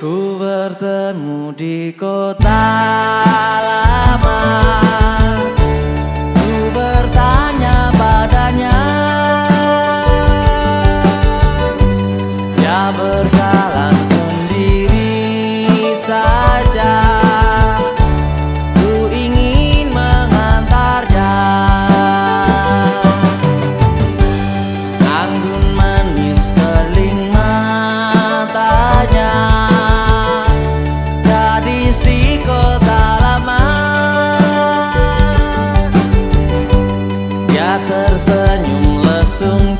Ku bertemu di kota lama. Ku bertanya padanya. Dia berjalan sendiri saja. Ku ingin mengantarnya. Anggun coração